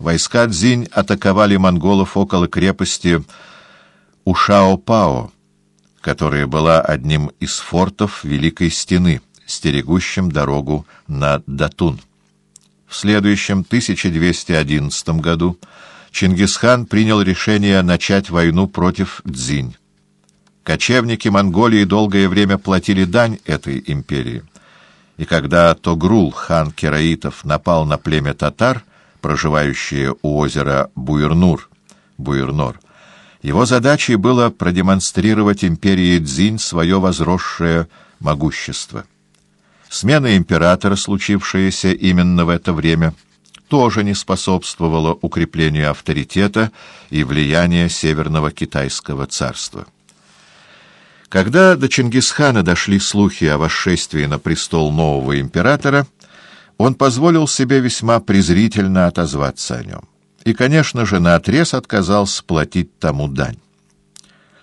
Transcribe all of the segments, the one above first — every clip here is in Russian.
войска Цзинь атаковали монголов около крепости Ушао-Пао, которая была одним из фортов Великой Стены, стерегущим дорогу на Датун. В следующем 1211 году Чингисхан принял решение начать войну против Цзинь. Кочевники Монголии долгое время платили дань этой империи. И когда Тогрул, хан Кераитов, напал на племя татар, проживающее у озера Буйрнур, Буйрнор, его задачей было продемонстрировать империи Цзинь свое возросшее могущество. Смена императора, случившаяся именно в это время, тоже не способствовала укреплению авторитета и влияния Северного Китайского царства. Когда до Чингисхана дошли слухи о восшествии на престол нового императора, он позволил себе весьма презрительно отозваться о нем. И, конечно же, наотрез отказался платить тому дань.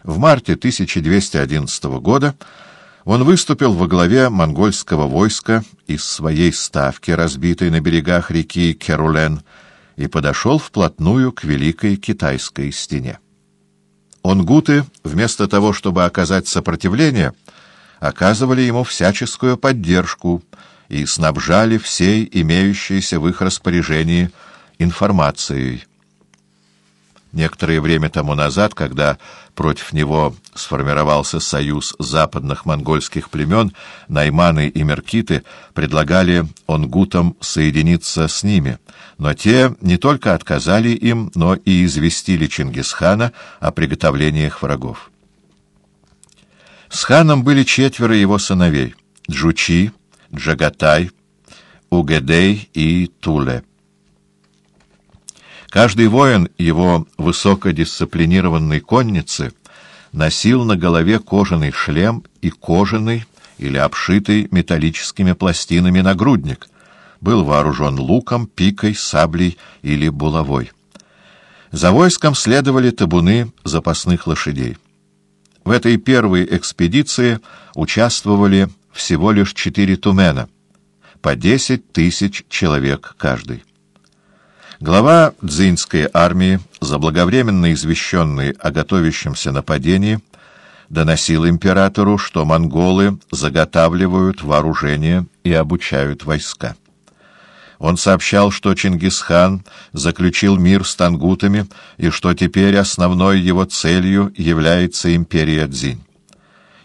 В марте 1211 года он выступил во главе монгольского войска из своей ставки, разбитой на берегах реки Керулен, и подошел вплотную к Великой Китайской стене. Онгуты, вместо того, чтобы оказать сопротивление, оказывали ему всяческую поддержку и снабжали всей имеющейся в их распоряжении информацией. Некоторое время тому назад, когда против него сформировался союз западных монгольских племен, найманы и меркиты предлагали онгутам соединиться с ними, но те не только отказали им, но и известили Чингисхана о приготовлениях врагов. С ханом были четверо его сыновей — Джучи, Джагатай, Угедей и Туле. Каждый воин его высокодисциплинированной конницы носил на голове кожаный шлем и кожаный или обшитый металлическими пластинами нагрудник, был вооружен луком, пикой, саблей или булавой. За войском следовали табуны запасных лошадей. В этой первой экспедиции участвовали всего лишь четыре тумена, по десять тысяч человек каждый. Глава дзинской армии, заблаговременно извещенный о готовящемся нападении, доносил императору, что монголы заготавливают вооружение и обучают войска. Он сообщал, что Чингисхан заключил мир с тангутами и что теперь основной его целью является империя Дзинь.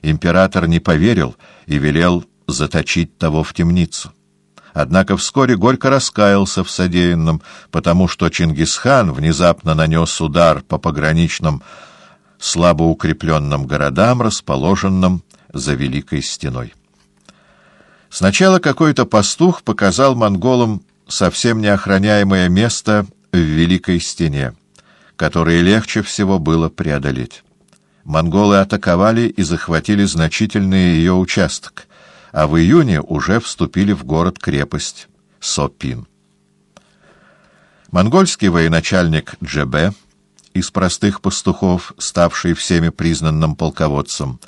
Император не поверил и велел заточить того в темницу. Однако вскоре горько раскаялся в содеянном, потому что Чингисхан внезапно нанес удар по пограничным слабо укрепленным городам, расположенным за Великой Стеной. Сначала какой-то пастух показал монголам совсем неохраняемое место в Великой Стене, которое легче всего было преодолеть. Монголы атаковали и захватили значительный ее участок — а в июне уже вступили в город-крепость Сопин. Монгольский военачальник Джебе, из простых пастухов, ставший всеми признанным полководцем,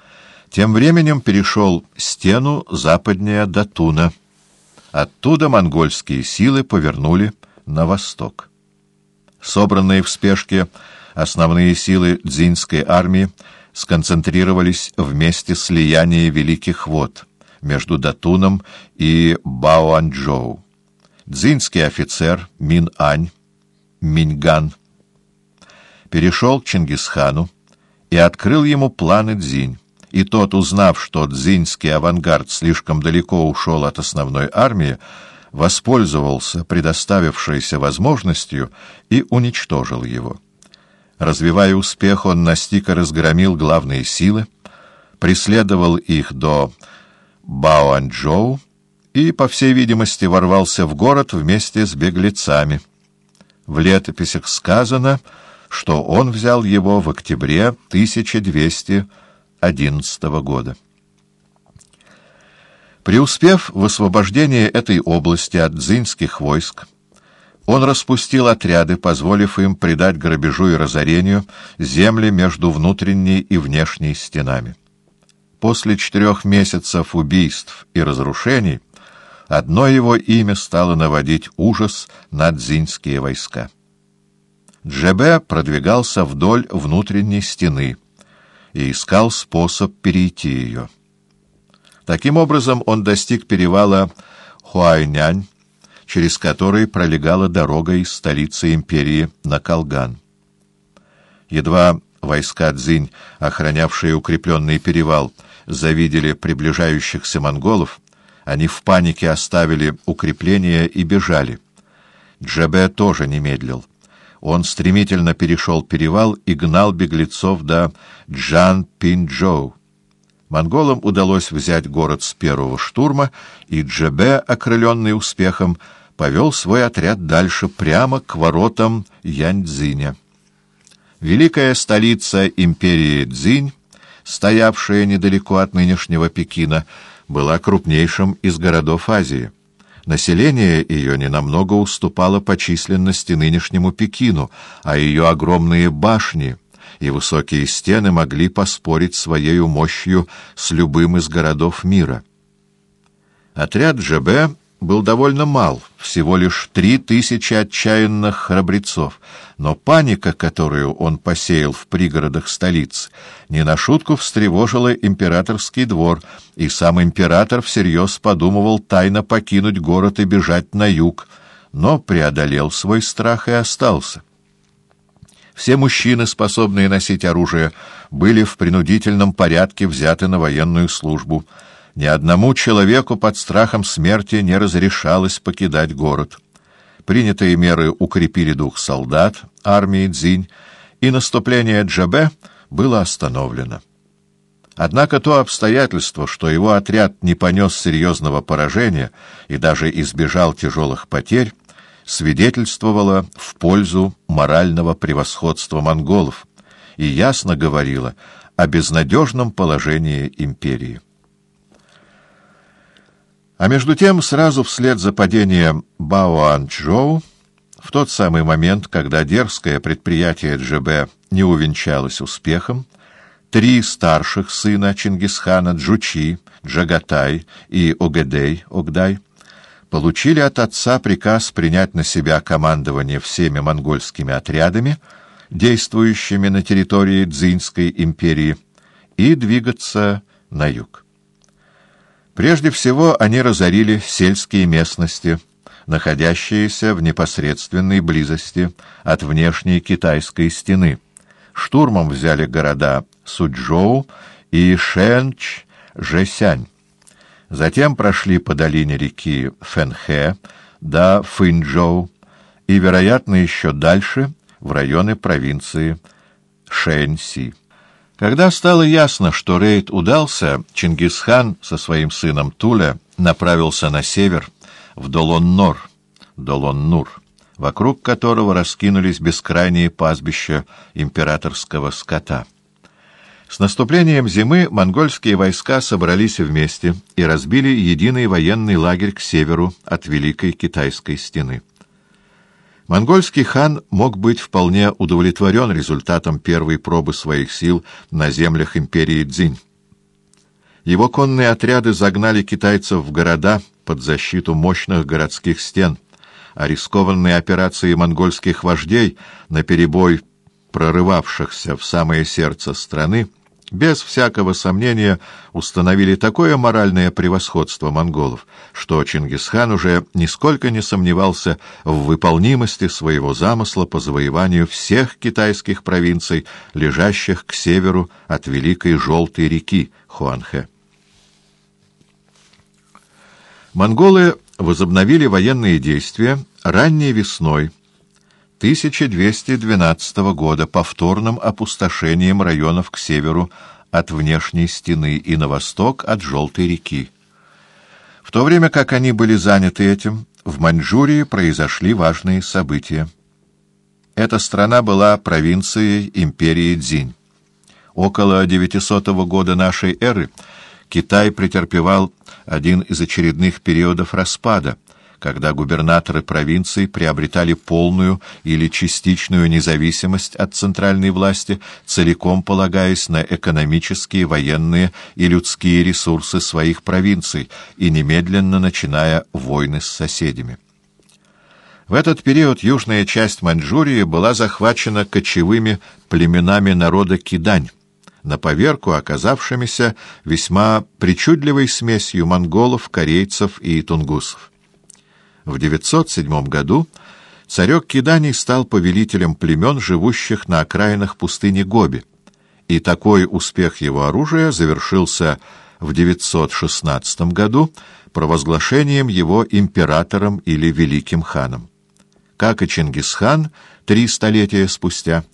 тем временем перешел стену западнее Датуна. Оттуда монгольские силы повернули на восток. Собранные в спешке основные силы дзинской армии сконцентрировались в месте слияния Великих вод — между Датуном и Баоанчжоу. Дзинский офицер Мин-Ань, Миньган, перешел к Чингисхану и открыл ему планы Дзинь. И тот, узнав, что дзиньский авангард слишком далеко ушел от основной армии, воспользовался предоставившейся возможностью и уничтожил его. Развивая успех, он настиг и разгромил главные силы, преследовал их до Баоанчжоу и, по всей видимости, ворвался в город вместе с беглецами. В летописях сказано, что он взял его в октябре 1211 года. Преуспев в освобождении этой области от дзинских войск, он распустил отряды, позволив им предать грабежу и разорению земли между внутренней и внешней стенами. После четырех месяцев убийств и разрушений одно его имя стало наводить ужас на дзинские войска. Джебе продвигался вдоль внутренней стены и искал способ перейти ее. Таким образом он достиг перевала Хуайнянь, через который пролегала дорога из столицы империи на Калган. Едва войска Цзинь, охранявшие укрепленный перевал, завидели приближающихся монголов, они в панике оставили укрепления и бежали. Джебе тоже не медлил. Он стремительно перешел перевал и гнал беглецов до Джан-Пинчжоу. Монголам удалось взять город с первого штурма, и Джебе, окрыленный успехом, повел свой отряд дальше прямо к воротам Яньцзиня. Великая столица империи Цзинь, стоявшая недалеко от нынешнего Пекина, была крупнейшим из городов Азии. Население ее ненамного уступало по численности нынешнему Пекину, а ее огромные башни и высокие стены могли поспорить своей мощью с любым из городов мира. Отряд ЖБ был довольно мал, всего лишь три тысячи отчаянных храбрецов, но паника, которую он посеял в пригородах столицы, не на шутку встревожила императорский двор, и сам император всерьез подумывал тайно покинуть город и бежать на юг, но преодолел свой страх и остался. Все мужчины, способные носить оружие, были в принудительном порядке взяты на военную службу — ни одному человеку под страхом смерти не разрешалось покидать город. Принятые меры укрепили дух солдат армии Дзинь, и наступление Джабе было остановлено. Однако то обстоятельство, что его отряд не понес серьезного поражения и даже избежал тяжелых потерь, свидетельствовало в пользу морального превосходства монголов и ясно говорило о безнадежном положении империи. А между тем, сразу вслед за падением Баоанчжоу, в тот самый момент, когда дерзкое предприятие ДЖБ не увенчалось успехом, три старших сына Чингисхана Джучи, Джагатай и Огедей, Огдай, получили от отца приказ принять на себя командование всеми монгольскими отрядами, действующими на территории Дзинской империи, и двигаться на юг. Прежде всего они разорили сельские местности, находящиеся в непосредственной близости от внешней китайской стены. Штурмом взяли города Суджоу и Шэнч-Жэсянь. Затем прошли по долине реки Фэнхэ до Фэнчжоу и, вероятно, еще дальше в районы провинции Шэньси. Когда стало ясно, что рейд удался, Чингисхан со своим сыном Туля направился на север, в Долон-Нор, Долон-Нур, вокруг которого раскинулись бескрайние пастбища императорского скота. С наступлением зимы монгольские войска собрались вместе и разбили единый военный лагерь к северу от Великой Китайской стены. Монгольский хан мог быть вполне удовлетворен результатом первой пробы своих сил на землях империи Цзинь. Его конные отряды загнали китайцев в города под защиту мощных городских стен, а рискованные операции монгольских вождей, наперебой прорывавшихся в самое сердце страны, без всякого сомнения установили такое моральное превосходство монголов, что Чингисхан уже нисколько не сомневался в выполнимости своего замысла по завоеванию всех китайских провинций, лежащих к северу от Великой Желтой реки Хуанхэ. Монголы возобновили военные действия ранней весной 1212 года повторным опустошением районов к северу от внешней стены и на восток от Желтой реки. В то время как они были заняты этим, в Маньчжурии произошли важные события. Эта страна была провинцией империи Цзинь. Около 900 года нашей эры Китай претерпевал один из очередных периодов распада — когда губернаторы провинций приобретали полную или частичную независимость от центральной власти, целиком полагаясь на экономические, военные и людские ресурсы своих провинций и немедленно начиная войны с соседями. В этот период южная часть Маньчжурии была захвачена кочевыми племенами народа Кидань, на поверку оказавшимися весьма причудливой смесью монголов, корейцев и тунгусов. В 907 году царек Киданий стал повелителем племен, живущих на окраинах пустыни Гоби, и такой успех его оружия завершился в 916 году провозглашением его императором или великим ханом. Как и Чингисхан три столетия спустя,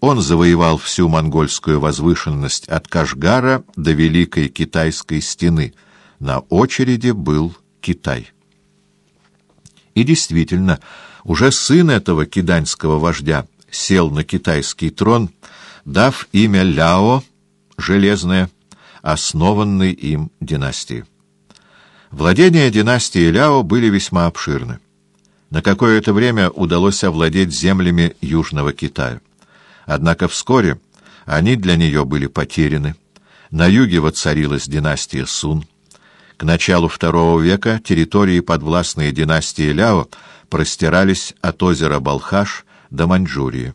он завоевал всю монгольскую возвышенность от Кашгара до Великой Китайской стены. На очереди был Китай. И действительно, уже сын этого киданьского вождя сел на китайский трон, дав имя Ляо, железное, основанной им династии. Владения династии Ляо были весьма обширны. На какое-то время удалось овладеть землями Южного Китая. Однако вскоре они для нее были потеряны. На юге воцарилась династия Сун. К началу II века территории подвластные династии Ляо простирались от озера Балхаш до Маньчжурии.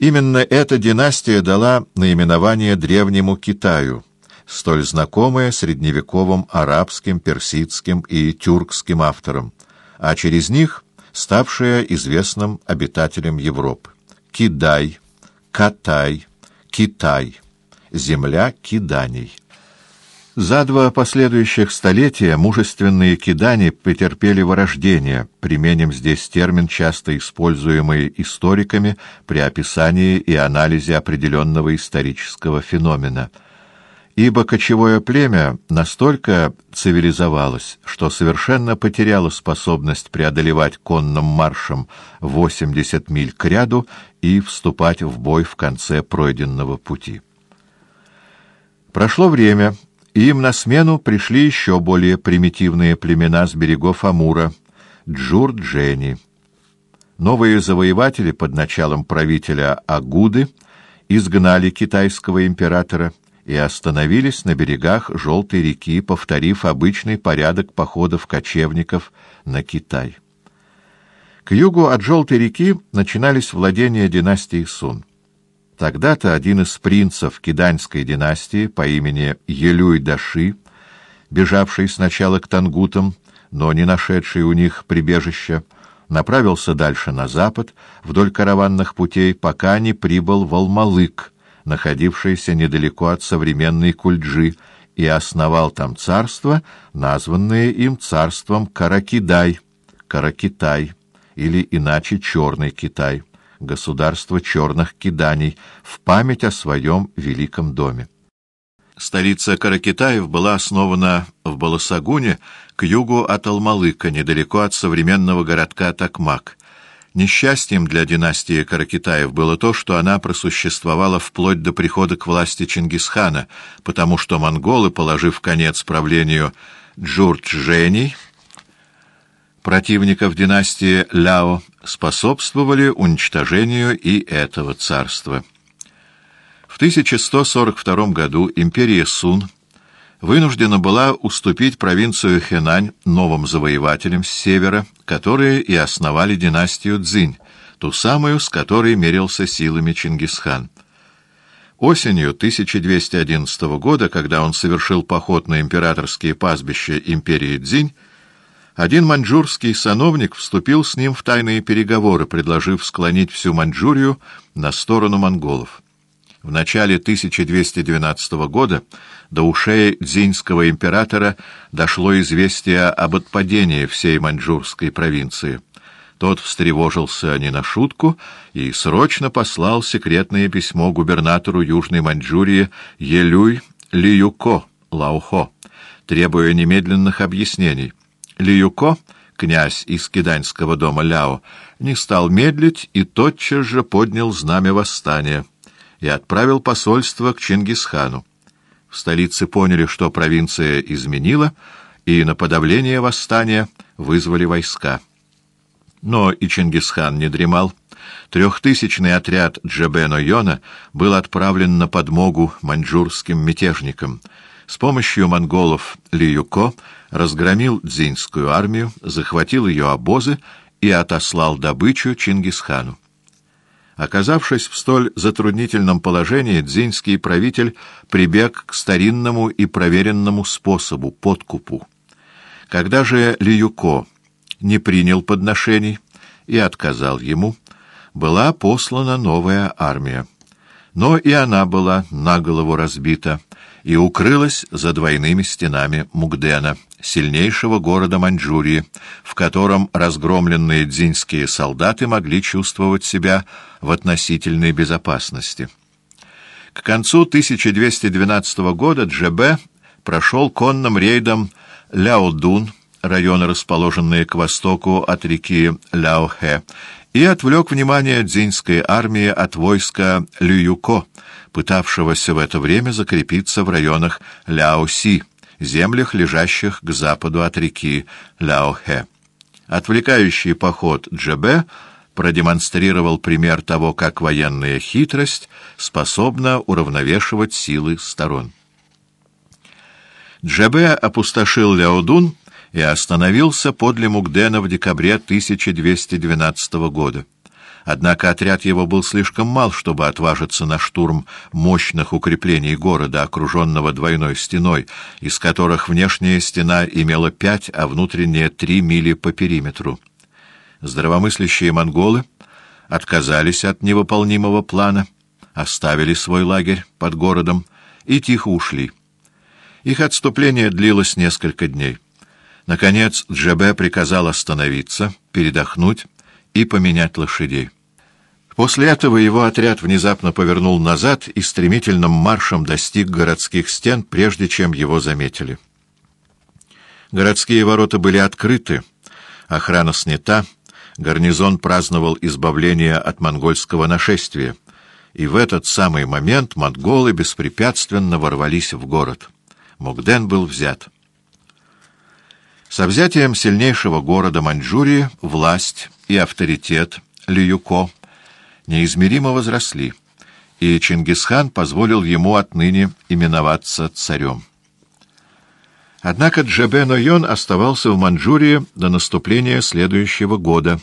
Именно эта династия дала наименование Древнему Китаю, столь знакомое средневековым арабским, персидским и тюркским авторам, а через них ставшее известным обитателям Европы. Кидай, Катай, Китай, земля киданий. За два последующих столетия мужественные кидани претерпели вырождение, применим здесь термин, часто используемый историками при описании и анализе определенного исторического феномена. Ибо кочевое племя настолько цивилизовалось, что совершенно потеряло способность преодолевать конным маршем 80 миль к ряду и вступать в бой в конце пройденного пути. Прошло время, им на смену пришли еще более примитивные племена с берегов Амура — Джур-Джени. Новые завоеватели под началом правителя Агуды изгнали китайского императора и остановились на берегах Желтой реки, повторив обычный порядок походов кочевников на Китай. К югу от Желтой реки начинались владения династии Сун. Тогда-то один из принцев киданьской династии по имени Елюй-Даши, бежавший сначала к тангутам, но не нашедший у них прибежища, направился дальше на запад, вдоль караванных путей, пока не прибыл в Алмалык, находившийся недалеко от современной Кульджи, и основал там царство, названное им царством Каракидай, Каракитай, или иначе Черный Китай государство черных киданий, в память о своем великом доме. Столица Каракитаев была основана в Баласагуне к югу от Алмалыка, недалеко от современного городка Такмак. Несчастьем для династии Каракитаев было то, что она просуществовала вплоть до прихода к власти Чингисхана, потому что монголы, положив конец правлению Джурджений, противников династии Ляо, способствовали уничтожению и этого царства. В 1142 году империя Сун вынуждена была уступить провинцию Хэнань новым завоевателям с севера, которые и основали династию Цзинь, ту самую, с которой мерился силами Чингисхан. Осенью 1211 года, когда он совершил поход на императорские пастбища империи Цзинь, один маньчжурский сановник вступил с ним в тайные переговоры, предложив склонить всю Маньчжурию на сторону монголов. В начале 1212 года до ушей дзиньского императора дошло известие об отпадении всей маньчжурской провинции. Тот встревожился не на шутку и срочно послал секретное письмо губернатору Южной Маньчжурии Елюй Лиюко Лаухо, требуя немедленных объяснений. Лиюко, князь из киданьского дома Ляо, не стал медлить и тотчас же поднял знамя восстания и отправил посольство к Чингисхану. В столице поняли, что провинция изменила, и на подавление восстания вызвали войска. Но и Чингисхан не дремал. Трехтысячный отряд Джебено-Йона был отправлен на подмогу маньчжурским мятежникам. С помощью монголов Лиюко разгромил дзиньскую армию, захватил ее обозы и отослал добычу Чингисхану. Оказавшись в столь затруднительном положении, дзинский правитель прибег к старинному и проверенному способу — подкупу. Когда же Лиюко не принял подношений и отказал ему, была послана новая армия. Но и она была наголову разбита и укрылась за двойными стенами Мугдена, сильнейшего города Маньчжурии, в котором разгромленные дзиньские солдаты могли чувствовать себя в относительной безопасности. К концу 1212 года Джебе прошел конным рейдом Ляодун, районы, расположенные к востоку от реки Ляохэ, и отвлек внимание дзиньской армии от войска Лююко, пытавшегося в это время закрепиться в районах Ляоси, землях, лежащих к западу от реки Ляохэ. Отвлекающий поход Джебе продемонстрировал пример того, как военная хитрость способна уравновешивать силы сторон. Джебе опустошил Ляодун и остановился подле Мугдена в декабре 1212 года. Однако отряд его был слишком мал, чтобы отважиться на штурм мощных укреплений города, окруженного двойной стеной, из которых внешняя стена имела пять, а внутренняя три мили по периметру. Здравомыслящие монголы отказались от невыполнимого плана, оставили свой лагерь под городом и тихо ушли. Их отступление длилось несколько дней. Наконец Джебе приказал остановиться, передохнуть и поменять лошадей. После этого его отряд внезапно повернул назад и стремительным маршем достиг городских стен, прежде чем его заметили. Городские ворота были открыты, охрана снята, гарнизон праздновал избавление от монгольского нашествия, и в этот самый момент монголы беспрепятственно ворвались в город. Мугден был взят. Со взятием сильнейшего города Маньчжурии власть и авторитет Лиюко неизмеримо возросли, и Чингисхан позволил ему отныне именоваться царем. Однако Джебе Нойон оставался в Маньчжурии до наступления следующего года,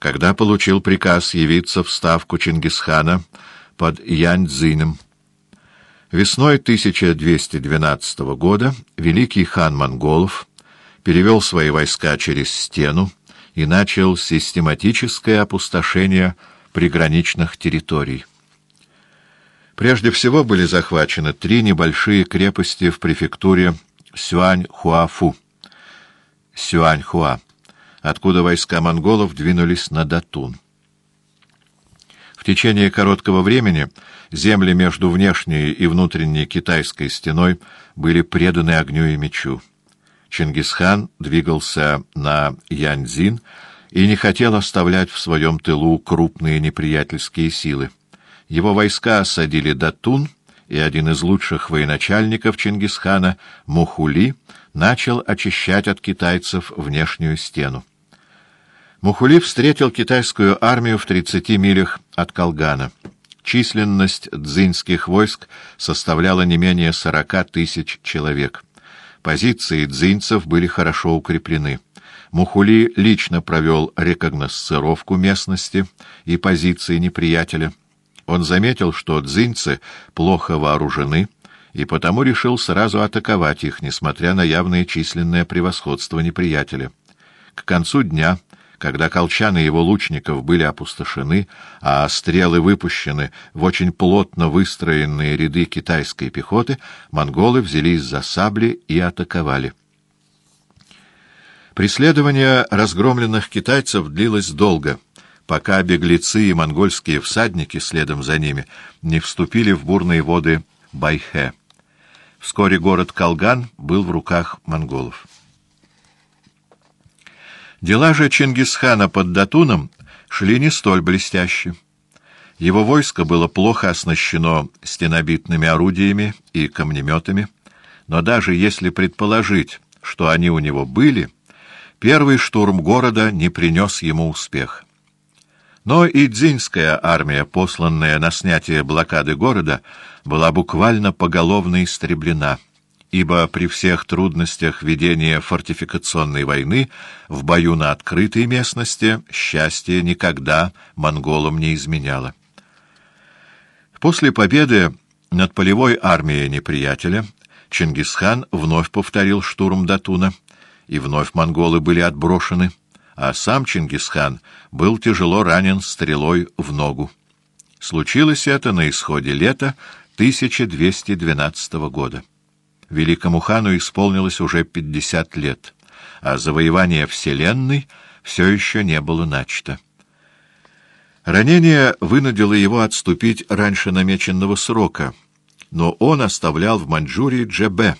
когда получил приказ явиться в ставку Чингисхана под Яньцзином. Весной 1212 года великий хан монголов перевел свои войска через стену и начал систематическое опустошение приграничных территорий. Прежде всего были захвачены три небольшие крепости в префектуре Сюань-Хуафу, Сюань-Хуа, откуда войска монголов двинулись на Датун. В течение короткого времени земли между внешней и внутренней китайской стеной были преданы огню и мечу. Чингисхан двигался на Яньцзин и не хотел оставлять в своем тылу крупные неприятельские силы. Его войска осадили Датун, и один из лучших военачальников Чингисхана, Мухули, начал очищать от китайцев внешнюю стену. Мухули встретил китайскую армию в 30 милях от Колгана. Численность дзинских войск составляла не менее 40 тысяч человек. Позиции дзинцев были хорошо укреплены. Мухули лично провел рекогносцировку местности и позиции неприятеля. Он заметил, что дзинцы плохо вооружены, и потому решил сразу атаковать их, несмотря на явное численное превосходство неприятеля. К концу дня когда колчаны его лучников были опустошены, а стрелы выпущены в очень плотно выстроенные ряды китайской пехоты, монголы взялись за сабли и атаковали. Преследование разгромленных китайцев длилось долго, пока беглецы и монгольские всадники следом за ними не вступили в бурные воды Байхэ. Вскоре город Калган был в руках монголов. Дела же Чингисхана под Датуном шли не столь блестяще. Его войско было плохо оснащено стенобитными орудиями и камнеметами, но даже если предположить, что они у него были, первый штурм города не принес ему успех. Но и дзиньская армия, посланная на снятие блокады города, была буквально поголовно истреблена — ибо при всех трудностях ведения фортификационной войны в бою на открытой местности счастье никогда монголам не изменяло. После победы над полевой армией неприятеля Чингисхан вновь повторил штурм Датуна, и вновь монголы были отброшены, а сам Чингисхан был тяжело ранен стрелой в ногу. Случилось это на исходе лета 1212 года. Великому хану исполнилось уже 50 лет, а завоевание Вселенной все еще не было начато. Ранение вынудило его отступить раньше намеченного срока, но он оставлял в Маньчжурии Джебе,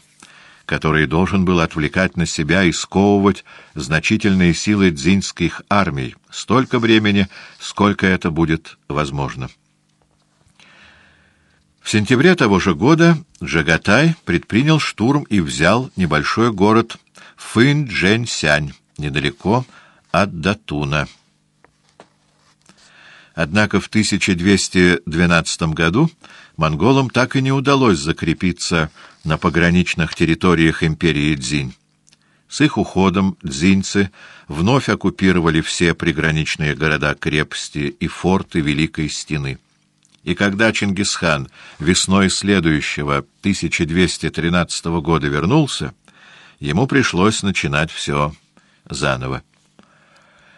который должен был отвлекать на себя и сковывать значительные силы дзиньских армий столько времени, сколько это будет возможно. В сентябре того же года Джагатай предпринял штурм и взял небольшой город Фын-Джэнь-Сянь, недалеко от Датуна. Однако в 1212 году монголам так и не удалось закрепиться на пограничных территориях империи Дзинь. С их уходом дзиньцы вновь оккупировали все приграничные города-крепости и форты Великой Стены. И когда Чингисхан весной следующего 1213 года вернулся, ему пришлось начинать все заново.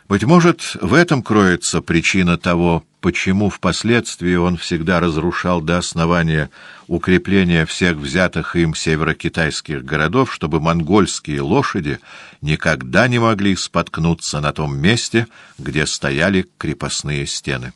Быть может, в этом кроется причина того, почему впоследствии он всегда разрушал до основания укрепления всех взятых им северокитайских городов, чтобы монгольские лошади никогда не могли споткнуться на том месте, где стояли крепостные стены.